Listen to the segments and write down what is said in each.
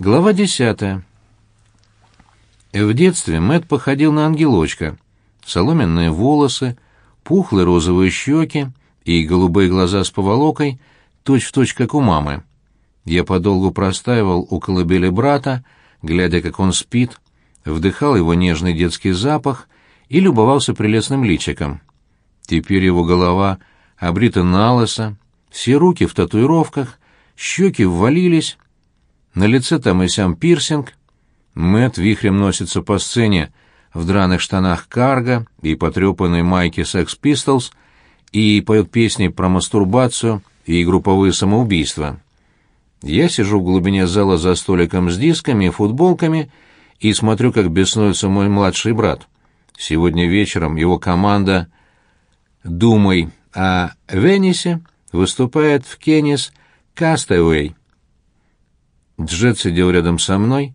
Глава десятая. В детстве Мэт походил на ангелочка. Соломенные волосы, пухлые розовые щеки и голубые глаза с поволокой, точь-в-точь, точь, как у мамы. Я подолгу простаивал у колыбели брата, глядя, как он спит, вдыхал его нежный детский запах и любовался прелестным личиком. Теперь его голова обрита налысо, все руки в татуировках, щеки ввалились, на лице там и сям пирсинг. Мэт вихрем носится по сцене в драных штанах карго и потрепанной майке Sex Pistols и поет песни про мастурбацию и групповые самоубийства. Я сижу в глубине зала за столиком с дисками и футболками и смотрю, как беснуется мой младший брат. Сегодня вечером его команда «Думай о Венесе» выступает в Кеннис Кастауэй. Джет сидел рядом со мной,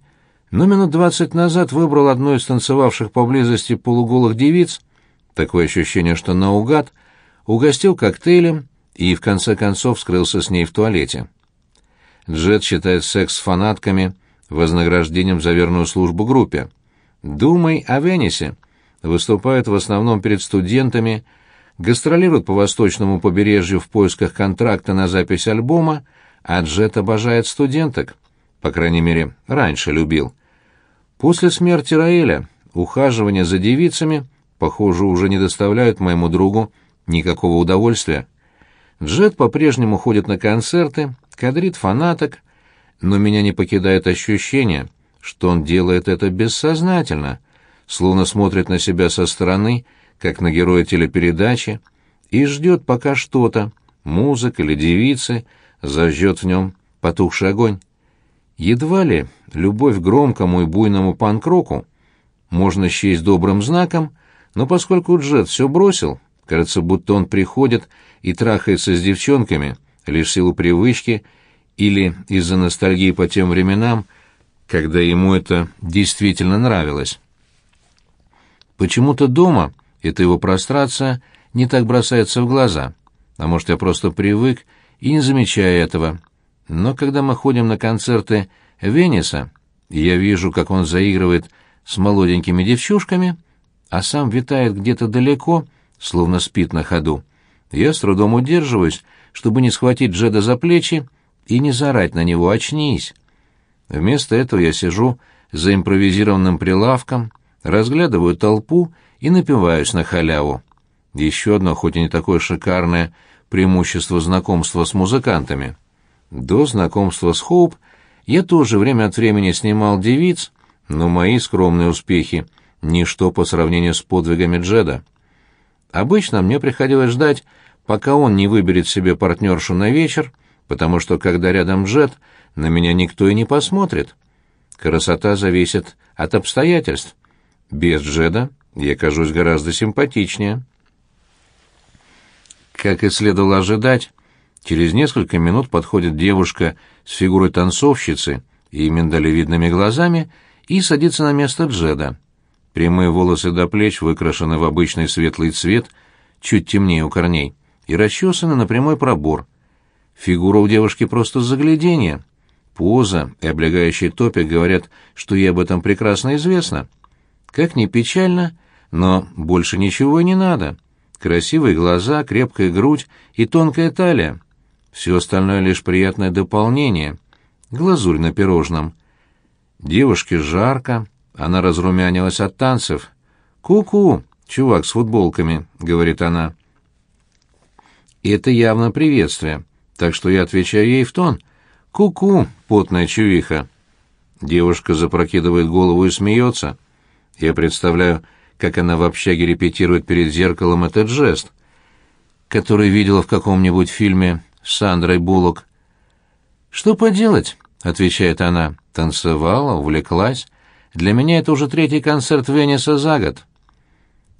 но минут двадцать назад выбрал одну из танцевавших поблизости полуголых девиц, такое ощущение, что наугад, угостил коктейлем и в конце концов скрылся с ней в туалете. Джет считает секс с фанатками вознаграждением за верную службу группе. «Думай о Венесе», выступает в основном перед студентами, гастролирует по восточному побережью в поисках контракта на запись альбома, а Джет обожает студенток. По крайней мере, раньше любил. После смерти Раэля ухаживания за девицами, похоже, уже не доставляют моему другу никакого удовольствия. Джет по-прежнему ходит на концерты, кадрит фанаток, но меня не покидает ощущение, что он делает это бессознательно, словно смотрит на себя со стороны, как на героя телепередачи, и ждет, пока что-то, музыка или девицы, зажжет в нем потухший огонь. Едва ли любовь громкому и буйному панк-року можно счесть добрым знаком, но поскольку Джет все бросил, кажется, будто он приходит и трахается с девчонками лишь в силу привычки или из-за ностальгии по тем временам, когда ему это действительно нравилось. Почему-то дома эта его прострация не так бросается в глаза, а может, я просто привык и не замечаю этого, но когда мы ходим на концерты Венеса, я вижу, как он заигрывает с молоденькими девчушками, а сам витает где-то далеко, словно спит на ходу. Я с трудом удерживаюсь, чтобы не схватить Джеда за плечи и не зарать на него «очнись». Вместо этого я сижу за импровизированным прилавком, разглядываю толпу и напиваюсь на халяву. Еще одно, хоть и не такое шикарное, преимущество знакомства с музыкантами — до знакомства с Хоуп я тоже время от времени снимал девиц, но мои скромные успехи — ничто по сравнению с подвигами Джеда. Обычно мне приходилось ждать, пока он не выберет себе партнершу на вечер, потому что, когда рядом Джед, на меня никто и не посмотрит. Красота зависит от обстоятельств. Без Джеда я кажусь гораздо симпатичнее. Как и следовало ожидать, Через несколько минут подходит девушка с фигурой танцовщицы и миндалевидными глазами и садится на место Джеда. Прямые волосы до плеч выкрашены в обычный светлый цвет, чуть темнее у корней, и расчесаны на прямой пробор. Фигура у девушки просто загляденье. Поза и облегающий топик говорят, что ей об этом прекрасно известно. Как ни печально, но больше ничего и не надо. Красивые глаза, крепкая грудь и тонкая талия. Все остальное лишь приятное дополнение. Глазурь на пирожном. Девушке жарко, она разрумянилась от танцев. «Ку-ку, чувак с футболками», — говорит она. И это явно приветствие, так что я отвечаю ей в тон. «Ку-ку, потная чувиха». Девушка запрокидывает голову и смеется. Я представляю, как она в общаге репетирует перед зеркалом этот жест, который видела в каком-нибудь фильме Сандрой Буллок. «Что поделать?» — отвечает она. «Танцевала, увлеклась. Для меня это уже третий концерт Венеса за год».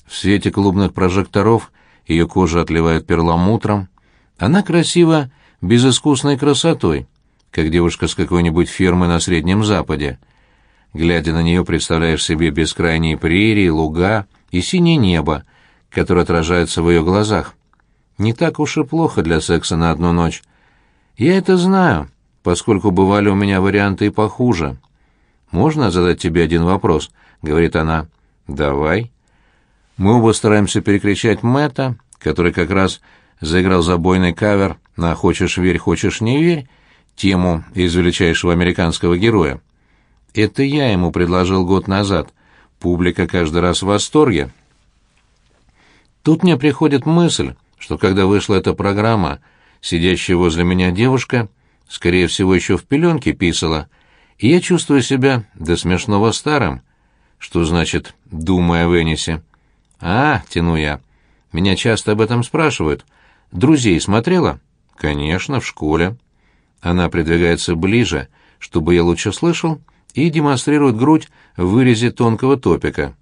В свете клубных прожекторов ее кожа отливает перламутром. Она красива безыскусной красотой, как девушка с какой-нибудь фермы на Среднем Западе. Глядя на нее, представляешь себе бескрайние прерии, луга и синее небо, которое отражается в ее глазах не так уж и плохо для секса на одну ночь. Я это знаю, поскольку бывали у меня варианты и похуже. «Можно задать тебе один вопрос?» — говорит она. «Давай». Мы оба стараемся перекричать Мэтта, который как раз заиграл забойный кавер на «Хочешь верь, хочешь не верь», тему из величайшего американского героя. Это я ему предложил год назад. Публика каждый раз в восторге. Тут мне приходит мысль, что когда вышла эта программа, сидящая возле меня девушка, скорее всего, еще в пеленке писала, и я чувствую себя до смешного старым. Что значит «думая о Венесе»? «А, — тяну я, — меня часто об этом спрашивают. Друзей смотрела?» «Конечно, в школе». Она придвигается ближе, чтобы я лучше слышал, и демонстрирует грудь в вырезе тонкого топика.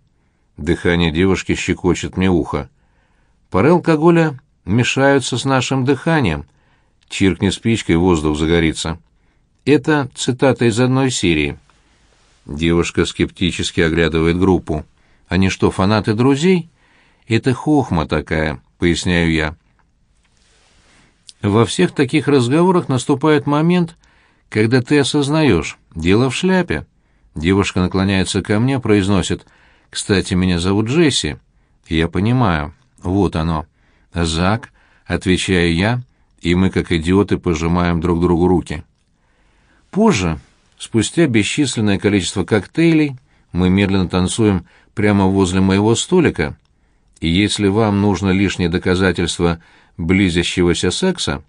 Дыхание девушки щекочет мне ухо. Пары алкоголя мешаются с нашим дыханием. Чиркни спичкой, воздух загорится. Это цитата из одной серии. Девушка скептически оглядывает группу. Они что, фанаты друзей? Это хохма такая, поясняю я. Во всех таких разговорах наступает момент, когда ты осознаешь, дело в шляпе. Девушка наклоняется ко мне, произносит, «Кстати, меня зовут Джесси». Я понимаю, вот оно. «Зак», — отвечаю я, и мы, как идиоты, пожимаем друг другу руки. Позже, спустя бесчисленное количество коктейлей, мы медленно танцуем прямо возле моего столика, и если вам нужно лишнее доказательство близящегося секса,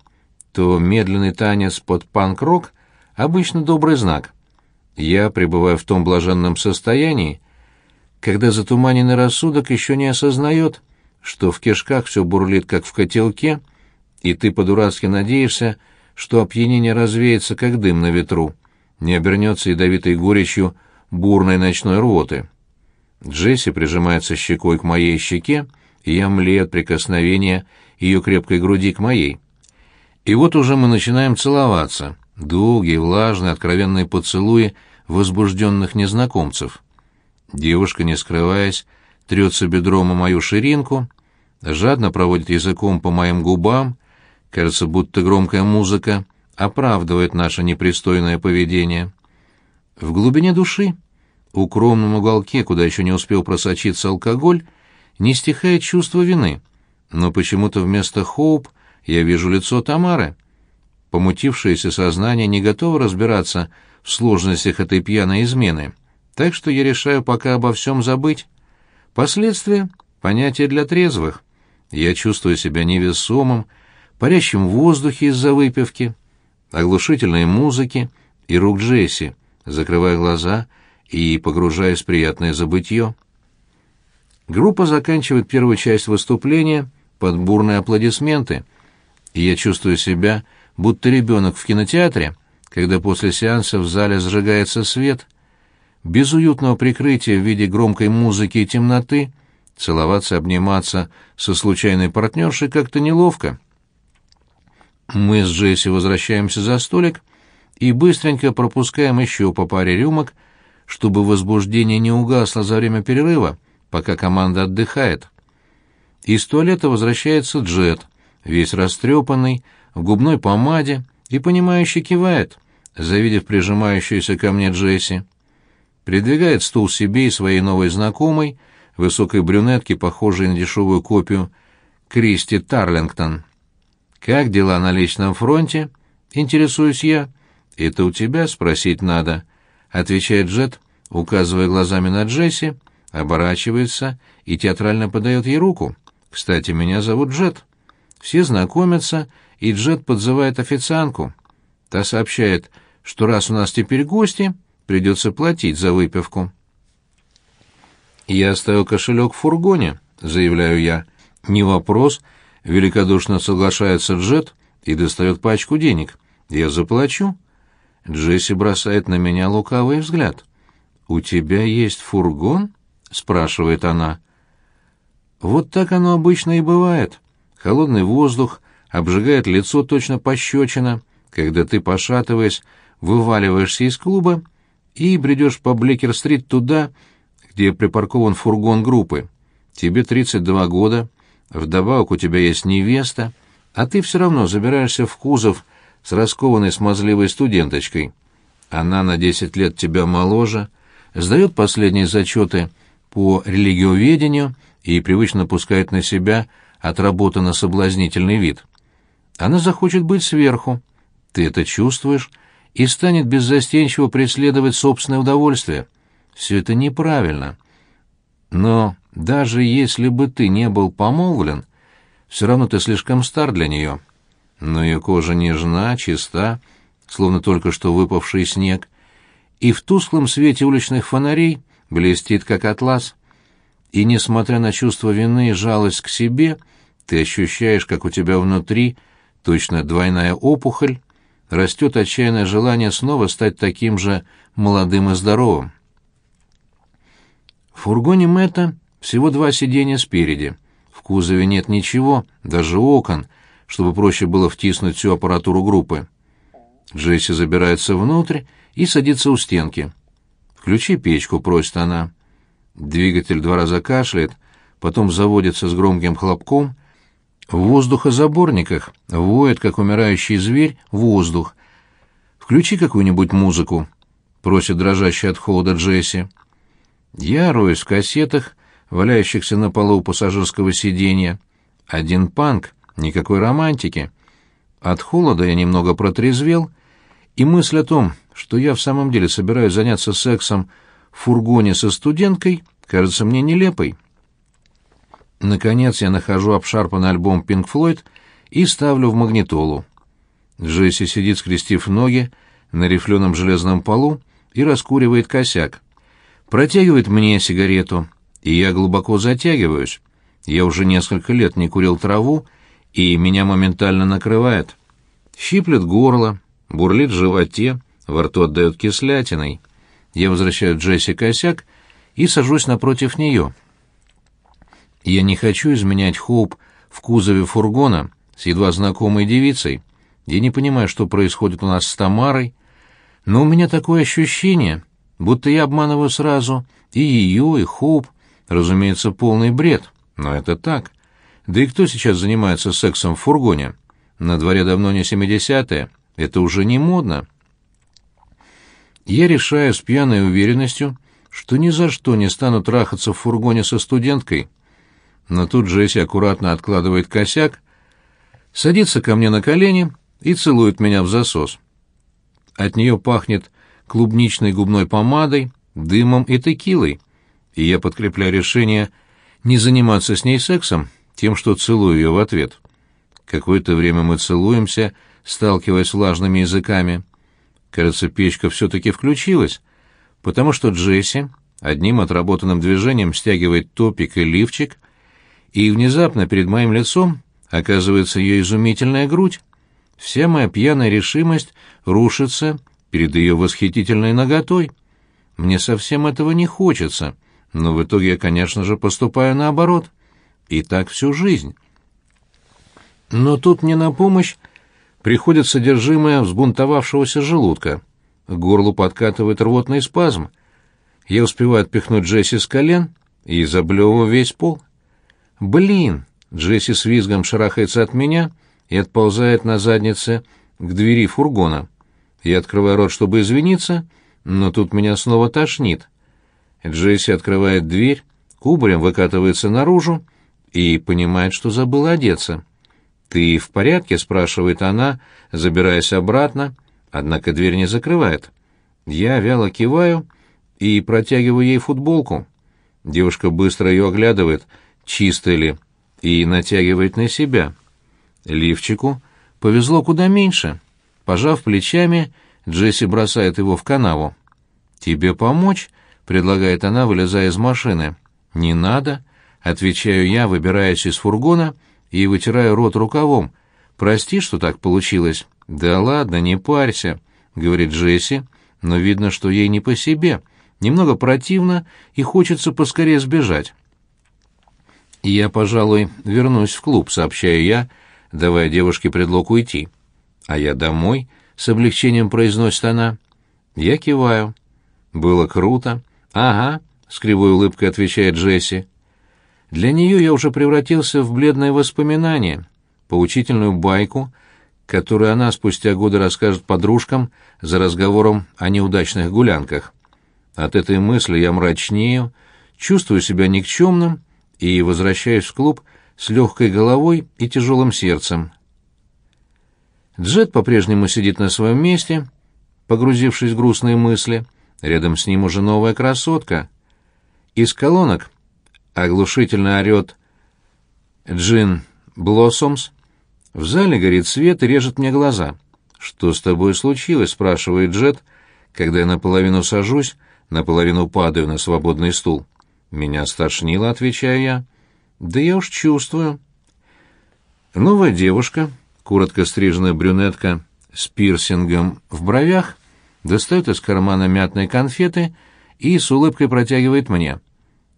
то медленный танец под панк-рок — обычно добрый знак. Я пребываю в том блаженном состоянии, когда затуманенный рассудок еще не осознает, что в кишках все бурлит, как в котелке, и ты по-дурацки надеешься, что опьянение развеется, как дым на ветру, не обернется ядовитой горечью бурной ночной рвоты. Джесси прижимается щекой к моей щеке, и я млею от прикосновения ее крепкой груди к моей. И вот уже мы начинаем целоваться, долгие, влажные, откровенные поцелуи возбужденных незнакомцев. Девушка, не скрываясь, трется бедром о мою ширинку, жадно проводит языком по моим губам, кажется, будто громкая музыка оправдывает наше непристойное поведение. В глубине души, укромном уголке, куда еще не успел просочиться алкоголь, не стихает чувство вины — но почему-то вместо Хоуп я вижу лицо Тамары. Помутившееся сознание не готово разбираться в сложностях этой пьяной измены, так что я решаю пока обо всем забыть. Последствия — понятие для трезвых. Я чувствую себя невесомым, парящим в воздухе из-за выпивки, оглушительной музыки и рук Джесси, закрывая глаза и погружаясь в приятное забытье. Группа заканчивает первую часть выступления — под бурные аплодисменты, и я чувствую себя, будто ребенок в кинотеатре, когда после сеанса в зале зажигается свет. Без уютного прикрытия в виде громкой музыки и темноты целоваться, обниматься со случайной партнершей как-то неловко. Мы с Джесси возвращаемся за столик и быстренько пропускаем еще по паре рюмок, чтобы возбуждение не угасло за время перерыва, пока команда отдыхает. Из туалета возвращается Джет, весь растрепанный, в губной помаде, и понимающе кивает, завидев прижимающуюся ко мне Джесси. Придвигает стул себе и своей новой знакомой, высокой брюнетке, похожей на дешевую копию Кристи Тарлингтон. «Как дела на личном фронте?» — интересуюсь я. «Это у тебя спросить надо», — отвечает Джет, указывая глазами на Джесси, оборачивается и театрально подает ей руку. Кстати, меня зовут Джет. Все знакомятся, и Джет подзывает официантку. Та сообщает, что раз у нас теперь гости, придется платить за выпивку. «Я оставил кошелек в фургоне», — заявляю я. «Не вопрос», — великодушно соглашается Джет и достает пачку денег. «Я заплачу». Джесси бросает на меня лукавый взгляд. «У тебя есть фургон?» — спрашивает она. Вот так оно обычно и бывает. Холодный воздух обжигает лицо точно пощечина, когда ты, пошатываясь, вываливаешься из клуба и бредешь по Блекер-стрит туда, где припаркован фургон группы. Тебе 32 года, вдобавок у тебя есть невеста, а ты все равно забираешься в кузов с раскованной смазливой студенточкой. Она на десять лет тебя моложе, сдает последние зачеты по религиоведению и привычно пускает на себя отработанно соблазнительный вид. Она захочет быть сверху, ты это чувствуешь, и станет беззастенчиво преследовать собственное удовольствие. Все это неправильно. Но даже если бы ты не был помолвлен, все равно ты слишком стар для нее. Но ее кожа нежна, чиста, словно только что выпавший снег, и в тусклом свете уличных фонарей блестит, как атлас. И, несмотря на чувство вины и жалость к себе, ты ощущаешь, как у тебя внутри, точно двойная опухоль, растет отчаянное желание снова стать таким же молодым и здоровым. В фургоне Мэтта всего два сиденья спереди. В кузове нет ничего, даже окон, чтобы проще было втиснуть всю аппаратуру группы. Джесси забирается внутрь и садится у стенки. «Включи печку», — просит она. Двигатель два раза кашляет, потом заводится с громким хлопком. В воздухозаборниках воет, как умирающий зверь, воздух. «Включи какую-нибудь музыку», — просит дрожащий от холода Джесси. Я роюсь в кассетах, валяющихся на полу пассажирского сиденья. Один панк, никакой романтики. От холода я немного протрезвел, и мысль о том, что я в самом деле собираюсь заняться сексом в фургоне со студенткой, кажется мне нелепой. Наконец я нахожу обшарпанный альбом Pink Floyd и ставлю в магнитолу. Джесси сидит, скрестив ноги, на рифленом железном полу и раскуривает косяк. Протягивает мне сигарету, и я глубоко затягиваюсь. Я уже несколько лет не курил траву, и меня моментально накрывает. Щиплет горло, бурлит в животе, во рту отдает кислятиной. Я возвращаю Джесси косяк и сажусь напротив нее. Я не хочу изменять Хоуп в кузове фургона с едва знакомой девицей. Я не понимаю, что происходит у нас с Тамарой, но у меня такое ощущение, будто я обманываю сразу и ее, и Хоуп. Разумеется, полный бред, но это так. Да и кто сейчас занимается сексом в фургоне? На дворе давно не семидесятые, это уже не модно. Я решаю с пьяной уверенностью, что ни за что не стану трахаться в фургоне со студенткой. Но тут Джесси аккуратно откладывает косяк, садится ко мне на колени и целует меня в засос. От нее пахнет клубничной губной помадой, дымом и текилой, и я подкрепляю решение не заниматься с ней сексом тем, что целую ее в ответ. Какое-то время мы целуемся, сталкиваясь влажными языками. Кажется, печка все-таки включилась, потому что Джесси одним отработанным движением стягивает топик и лифчик, и внезапно перед моим лицом оказывается ее изумительная грудь. Вся моя пьяная решимость рушится перед ее восхитительной наготой. Мне совсем этого не хочется, но в итоге я, конечно же, поступаю наоборот. И так всю жизнь. Но тут мне на помощь приходит содержимое взбунтовавшегося желудка. К горлу подкатывает рвотный спазм. Я успеваю отпихнуть Джесси с колен и заблевываю весь пол. «Блин!» — Джесси с визгом шарахается от меня и отползает на заднице к двери фургона. Я открываю рот, чтобы извиниться, но тут меня снова тошнит. Джесси открывает дверь, кубарем выкатывается наружу и понимает, что забыл одеться. «Ты в порядке?» — спрашивает она, забираясь обратно, однако дверь не закрывает. Я вяло киваю и протягиваю ей футболку. Девушка быстро ее оглядывает, чисто ли, и натягивает на себя. Лифчику повезло куда меньше. Пожав плечами, Джесси бросает его в канаву. «Тебе помочь?» — предлагает она, вылезая из машины. «Не надо», — отвечаю я, выбираясь из фургона — и вытираю рот рукавом. «Прости, что так получилось». «Да ладно, не парься», — говорит Джесси, но видно, что ей не по себе. Немного противно и хочется поскорее сбежать. «Я, пожалуй, вернусь в клуб», — сообщаю я, давая девушке предлог уйти. «А я домой», — с облегчением произносит она. Я киваю. «Было круто». «Ага», — с кривой улыбкой отвечает Джесси. Для нее я уже превратился в бледное воспоминание, поучительную байку, которую она спустя годы расскажет подружкам за разговором о неудачных гулянках. От этой мысли я мрачнею, чувствую себя никчемным и возвращаюсь в клуб с легкой головой и тяжелым сердцем. Джет по-прежнему сидит на своем месте, погрузившись в грустные мысли. Рядом с ним уже новая красотка. Из колонок оглушительно орет Джин Блоссомс. В зале горит свет и режет мне глаза. «Что с тобой случилось?» — спрашивает Джет, когда я наполовину сажусь, наполовину падаю на свободный стул. «Меня стошнило», — отвечаю я. «Да я уж чувствую». Новая девушка, коротко стриженная брюнетка с пирсингом в бровях, достает из кармана мятные конфеты и с улыбкой протягивает мне.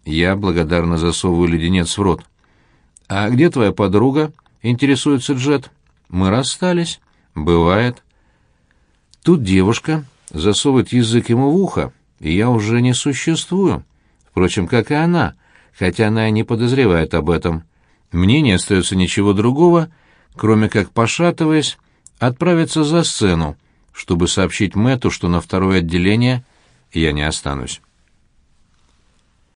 Я благодарно засовываю леденец в рот. «А где твоя подруга?» — интересуется Джет. «Мы расстались». «Бывает». Тут девушка засовывает язык ему в ухо, и я уже не существую. Впрочем, как и она, хотя она и не подозревает об этом. Мне не остается ничего другого, кроме как, пошатываясь, отправиться за сцену, чтобы сообщить Мэту, что на второе отделение я не останусь.